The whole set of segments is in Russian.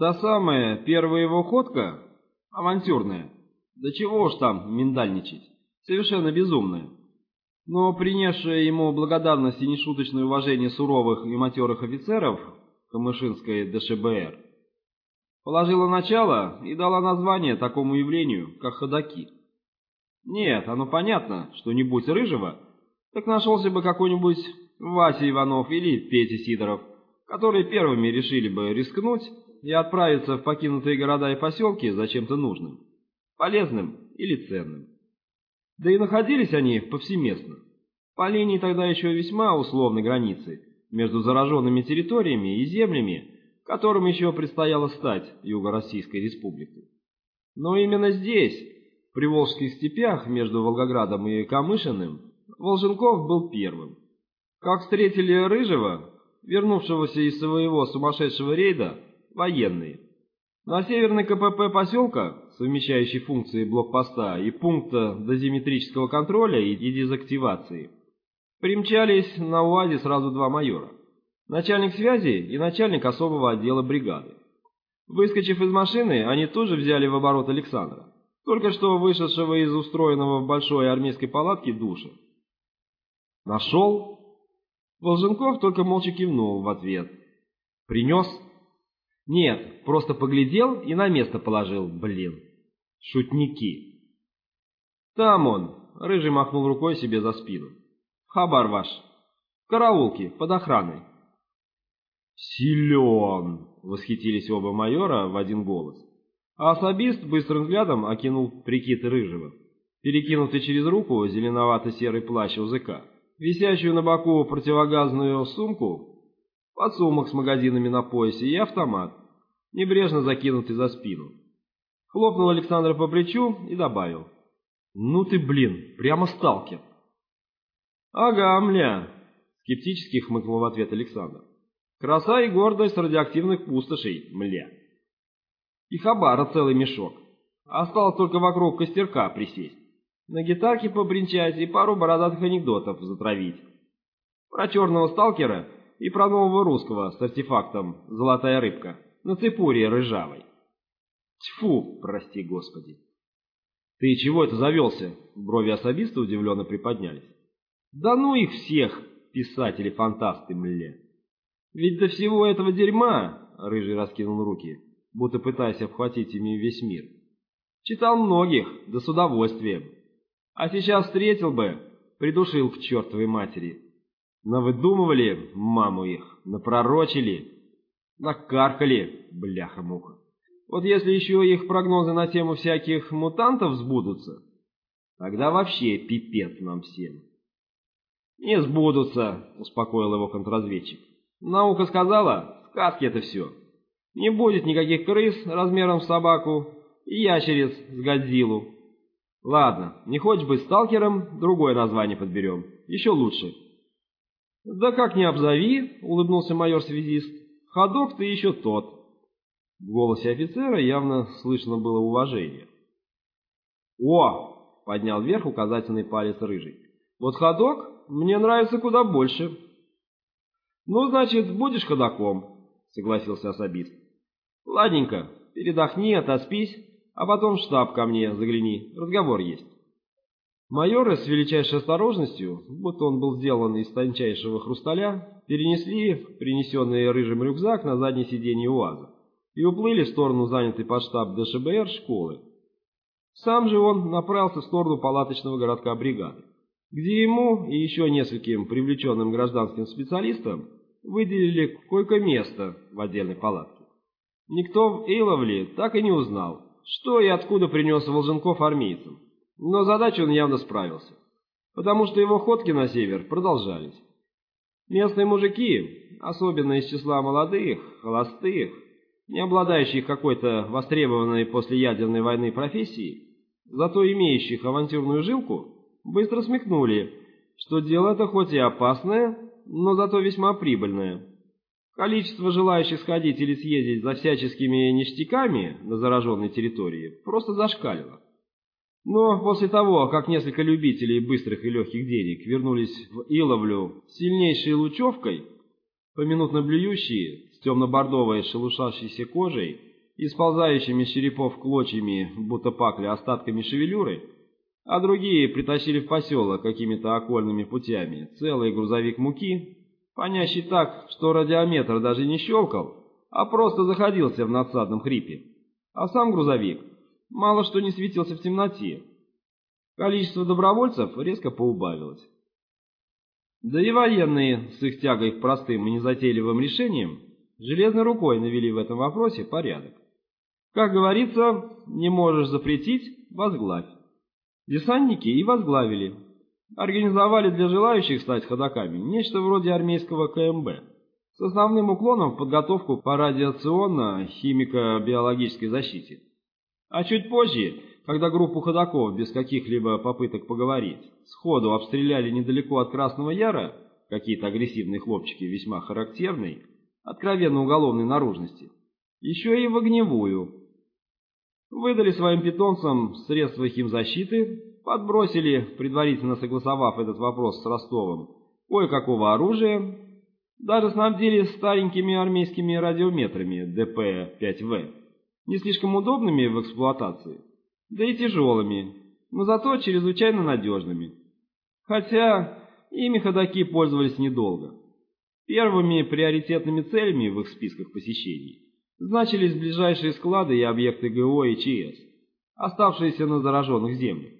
Та самая первая его ходка, авантюрная, да чего уж там миндальничать, совершенно безумная, но принесшая ему благодарность и нешуточное уважение суровых и матерых офицеров Камышинской ДШБР, положила начало и дала название такому явлению, как ходаки. Нет, оно понятно, что не будь Рыжего, так нашелся бы какой-нибудь Вася Иванов или Петя Сидоров, которые первыми решили бы рискнуть и отправиться в покинутые города и поселки за чем-то нужным, полезным или ценным. Да и находились они повсеместно, по линии тогда еще весьма условной границы между зараженными территориями и землями, которым еще предстояло стать Юго-Российской Республикой. Но именно здесь, в Приволжских степях между Волгоградом и Камышиным, Волженков был первым. Как встретили Рыжего, вернувшегося из своего сумасшедшего рейда, военные. На северной КПП поселка, совмещающей функции блокпоста и пункта дозиметрического контроля и дезактивации, примчались на УАЗе сразу два майора. Начальник связи и начальник особого отдела бригады. Выскочив из машины, они тут же взяли в оборот Александра, только что вышедшего из устроенного в большой армейской палатке душа. «Нашел?» Волженков только молча кивнул в ответ. «Принес?» «Нет, просто поглядел и на место положил, блин. Шутники!» «Там он!» — Рыжий махнул рукой себе за спину. «Хабар ваш. В караулке, под охраной». «Силен!» — восхитились оба майора в один голос. А особист быстрым взглядом окинул прикид Рыжего, перекинутый через руку зеленовато-серый плащ УЗК висящую на боку противогазную сумку, подсумок с магазинами на поясе и автомат, небрежно закинутый за спину. Хлопнул Александра по плечу и добавил. «Ну ты, блин, прямо сталкер!» «Ага, мля!» — скептически хмыкнул в ответ Александр. «Краса и гордость радиоактивных пустошей, мля!» И хабара целый мешок. Осталось только вокруг костерка присесть на гитарке побренчать и пару бородатых анекдотов затравить. Про черного сталкера и про нового русского с артефактом «Золотая рыбка» на цепуре рыжавой. Тьфу, прости господи. Ты чего это завелся? Брови особиста удивленно приподнялись. Да ну их всех, писатели-фантасты, мля. Ведь до всего этого дерьма, Рыжий раскинул руки, будто пытаясь обхватить ими весь мир. Читал многих, да с удовольствием. А сейчас встретил бы, придушил к чертовой матери. Навыдумывали маму их, напророчили, накаркали, бляха-муха. Вот если еще их прогнозы на тему всяких мутантов сбудутся, тогда вообще пипец нам всем. «Не сбудутся», — успокоил его контрразведчик. «Наука сказала, сказки это все. Не будет никаких крыс размером с собаку и ящериц с Годзиллу. Ладно, не хочешь быть сталкером, другое название подберем. Еще лучше. Да как не обзови, улыбнулся майор-связист. Ходок ты еще тот. В голосе офицера явно слышно было уважение. О! Поднял вверх указательный палец рыжий. Вот ходок мне нравится куда больше. Ну, значит, будешь ходоком, согласился особист. Ладненько, передохни, отоспись а потом в штаб ко мне загляни, разговор есть. Майоры с величайшей осторожностью, будто он был сделан из тончайшего хрусталя, перенесли принесенный рыжим рюкзак на заднее сиденье УАЗа и уплыли в сторону занятой под штаб ДШБР школы. Сам же он направился в сторону палаточного городка бригады, где ему и еще нескольким привлеченным гражданским специалистам выделили койко-место в отдельной палатке. Никто в Эйловле так и не узнал, что и откуда принес Волженков армейцам. Но задачу он явно справился, потому что его ходки на север продолжались. Местные мужики, особенно из числа молодых, холостых, не обладающих какой-то востребованной после ядерной войны профессией, зато имеющих авантюрную жилку, быстро смекнули, что дело это хоть и опасное, но зато весьма прибыльное. Количество желающих сходить или съездить за всяческими ништяками на зараженной территории просто зашкалило. Но после того, как несколько любителей быстрых и легких денег вернулись в Иловлю сильнейшей лучевкой, поминутно блюющие, с темно-бордовой шелушащейся кожей и сползающими с черепов клочьями, будто пакли, остатками шевелюры, а другие притащили в поселок какими-то окольными путями целый грузовик муки, понящий так, что радиометр даже не щелкал, а просто заходился в надсадном хрипе. А сам грузовик мало что не светился в темноте. Количество добровольцев резко поубавилось. Да и военные с их тягой к простым и незатейливым решениям железной рукой навели в этом вопросе порядок. Как говорится, не можешь запретить – возглавь. Десантники и возглавили. Организовали для желающих стать ходаками нечто вроде армейского КМБ с основным уклоном в подготовку по радиационно-химико-биологической защите. А чуть позже, когда группу ходаков без каких-либо попыток поговорить сходу обстреляли недалеко от Красного Яра, какие-то агрессивные хлопчики весьма характерной, откровенно уголовной наружности, еще и в огневую. Выдали своим питомцам средства химзащиты, подбросили, предварительно согласовав этот вопрос с Ростовым, кое-какого оружия, даже снабдили старенькими армейскими радиометрами ДП-5В, не слишком удобными в эксплуатации, да и тяжелыми, но зато чрезвычайно надежными. Хотя ими ходаки пользовались недолго. Первыми приоритетными целями в их списках посещений значились ближайшие склады и объекты ГО и ЧС, оставшиеся на зараженных землях.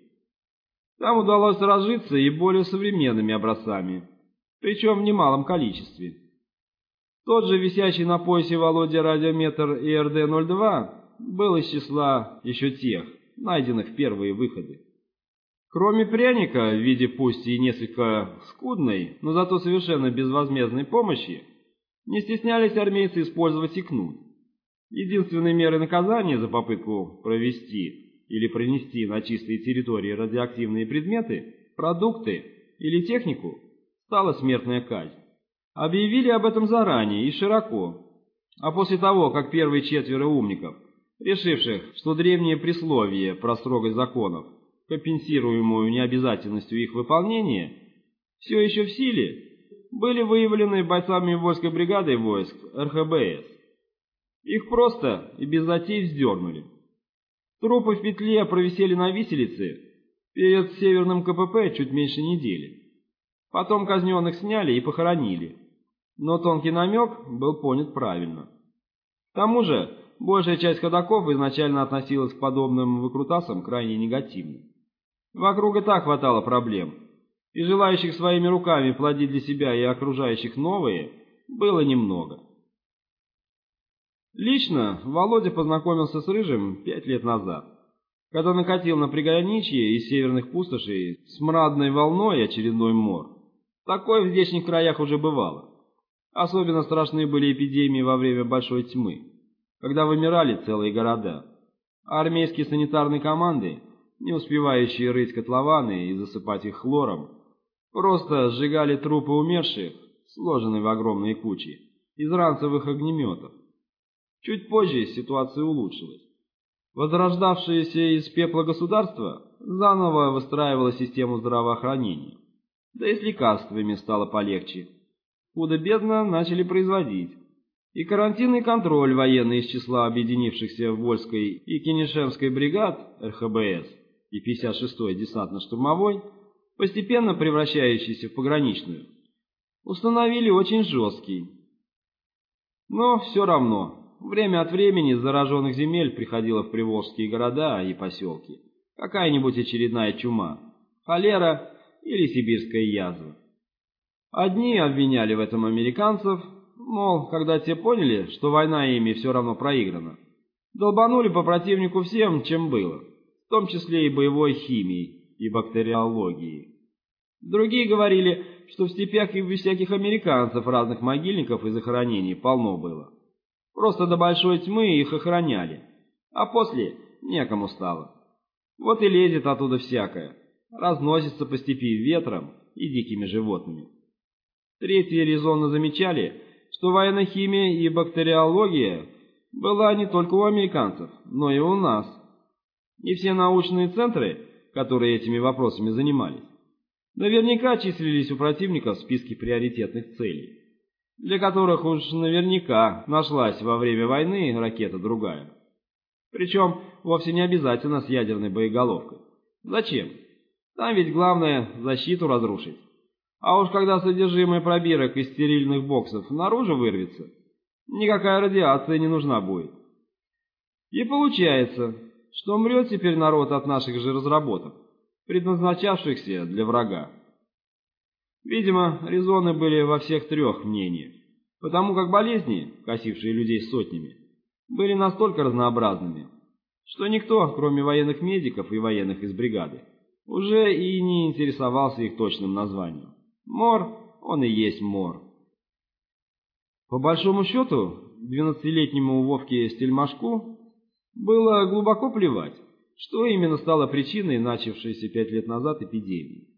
Там удалось разжиться и более современными образцами, причем в немалом количестве. Тот же висящий на поясе Володя радиометр ИРД-02 был из числа еще тех, найденных первые выходы. Кроме пряника в виде пусть и несколько скудной, но зато совершенно безвозмездной помощи, не стеснялись армейцы использовать и кнут. Единственной мерой наказания за попытку провести или принести на чистые территории радиоактивные предметы, продукты или технику стала смертная казнь. Объявили об этом заранее и широко, а после того, как первые четверо умников, решивших, что древнее присловие про строгость законов компенсируемую необязательностью их выполнения, все еще в силе, были выявлены бойцами войской бригады войск РХБС. Их просто и без затей вздернули. Трупы в петле провисели на виселице перед северным КПП чуть меньше недели. Потом казненных сняли и похоронили. Но тонкий намек был понят правильно. К тому же, большая часть ходаков изначально относилась к подобным выкрутасам крайне негативно. Вокруг и так хватало проблем, и желающих своими руками плодить для себя и окружающих новые было немного. Лично Володя познакомился с Рыжим пять лет назад, когда накатил на приграничье из северных пустошей с мрадной волной очередной мор. Такое в здешних краях уже бывало. Особенно страшны были эпидемии во время Большой Тьмы, когда вымирали целые города. А армейские санитарные команды не успевающие рыть котлованы и засыпать их хлором, просто сжигали трупы умерших, сложенные в огромные кучи, из ранцевых огнеметов. Чуть позже ситуация улучшилась. Возрождавшееся из пепла государство заново выстраивало систему здравоохранения. Да и с лекарствами стало полегче. Худо-бедно начали производить. И карантинный контроль военный из числа объединившихся в Вольской и Кенишемской бригад РХБС и 56-й десантно-штурмовой, постепенно превращающийся в пограничную, установили очень жесткий. Но все равно, время от времени с зараженных земель приходила в приволжские города и поселки какая-нибудь очередная чума, холера или сибирская язва. Одни обвиняли в этом американцев, мол, когда те поняли, что война ими все равно проиграна, долбанули по противнику всем, чем было в том числе и боевой химией и бактериологией. Другие говорили, что в степях и без всяких американцев разных могильников и захоронений полно было. Просто до большой тьмы их охраняли, а после некому стало. Вот и лезет оттуда всякое, разносится по степи ветром и дикими животными. Третьи резонно замечали, что военная химия и бактериология была не только у американцев, но и у нас и все научные центры, которые этими вопросами занимались, наверняка числились у противника в списке приоритетных целей, для которых уж наверняка нашлась во время войны ракета другая, Причем вовсе не обязательно с ядерной боеголовкой. Зачем? Там ведь главное защиту разрушить. А уж когда содержимое пробирок из стерильных боксов наружу вырвется, никакая радиация не нужна будет. И получается, что мрет теперь народ от наших же разработок, предназначавшихся для врага. Видимо, резоны были во всех трех мнениях, потому как болезни, косившие людей сотнями, были настолько разнообразными, что никто, кроме военных медиков и военных из бригады, уже и не интересовался их точным названием. Мор, он и есть мор. По большому счету, двенадцатилетнему Вовке Стельмашку было глубоко плевать, что именно стало причиной начавшейся пять лет назад эпидемии.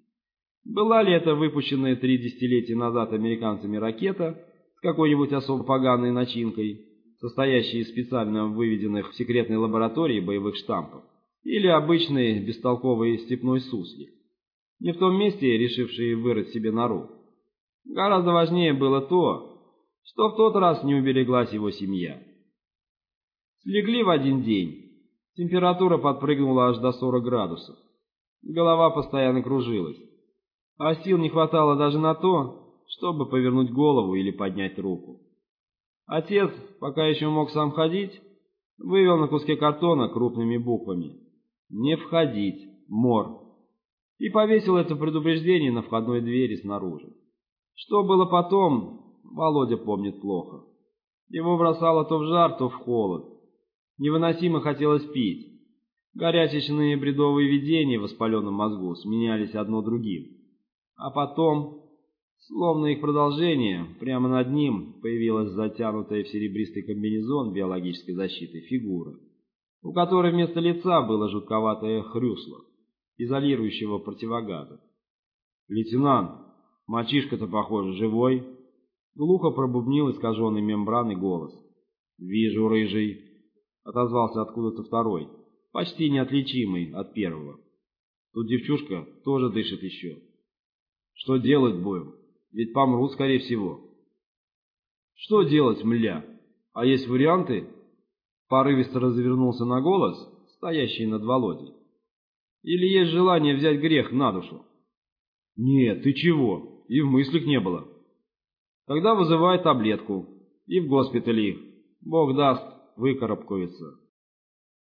Была ли это выпущенная три десятилетия назад американцами ракета с какой-нибудь особо поганой начинкой, состоящей из специально выведенных в секретной лаборатории боевых штампов, или обычный бестолковый степной суслик, не в том месте решивший вырыть себе нору. Гораздо важнее было то, что в тот раз не убереглась его семья. Слегли в один день. Температура подпрыгнула аж до 40 градусов. Голова постоянно кружилась а сил не хватало даже на то, чтобы повернуть голову или поднять руку. Отец, пока еще мог сам ходить, вывел на куске картона крупными буквами «Не входить, мор» и повесил это предупреждение на входной двери снаружи. Что было потом, Володя помнит плохо. Его бросало то в жар, то в холод. Невыносимо хотелось пить. Горячечные бредовые видения в воспаленном мозгу сменялись одно другим. А потом, словно их продолжение, прямо над ним появилась затянутая в серебристый комбинезон биологической защиты фигура, у которой вместо лица было жутковатое хрюсло, изолирующего противогаза. «Лейтенант, мальчишка-то, похоже, живой?» Глухо пробубнил искаженный мембраной голос. «Вижу, рыжий», — отозвался откуда-то второй, почти неотличимый от первого. «Тут девчушка тоже дышит еще». Что делать будем? Ведь помрут, скорее всего. Что делать, мля? А есть варианты? Порывисто развернулся на голос, стоящий над Володей. Или есть желание взять грех на душу? Нет, ты чего? И в мыслях не было. Тогда вызывай таблетку. И в госпитале их. Бог даст, выкарабкаются.